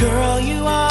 Girl, you are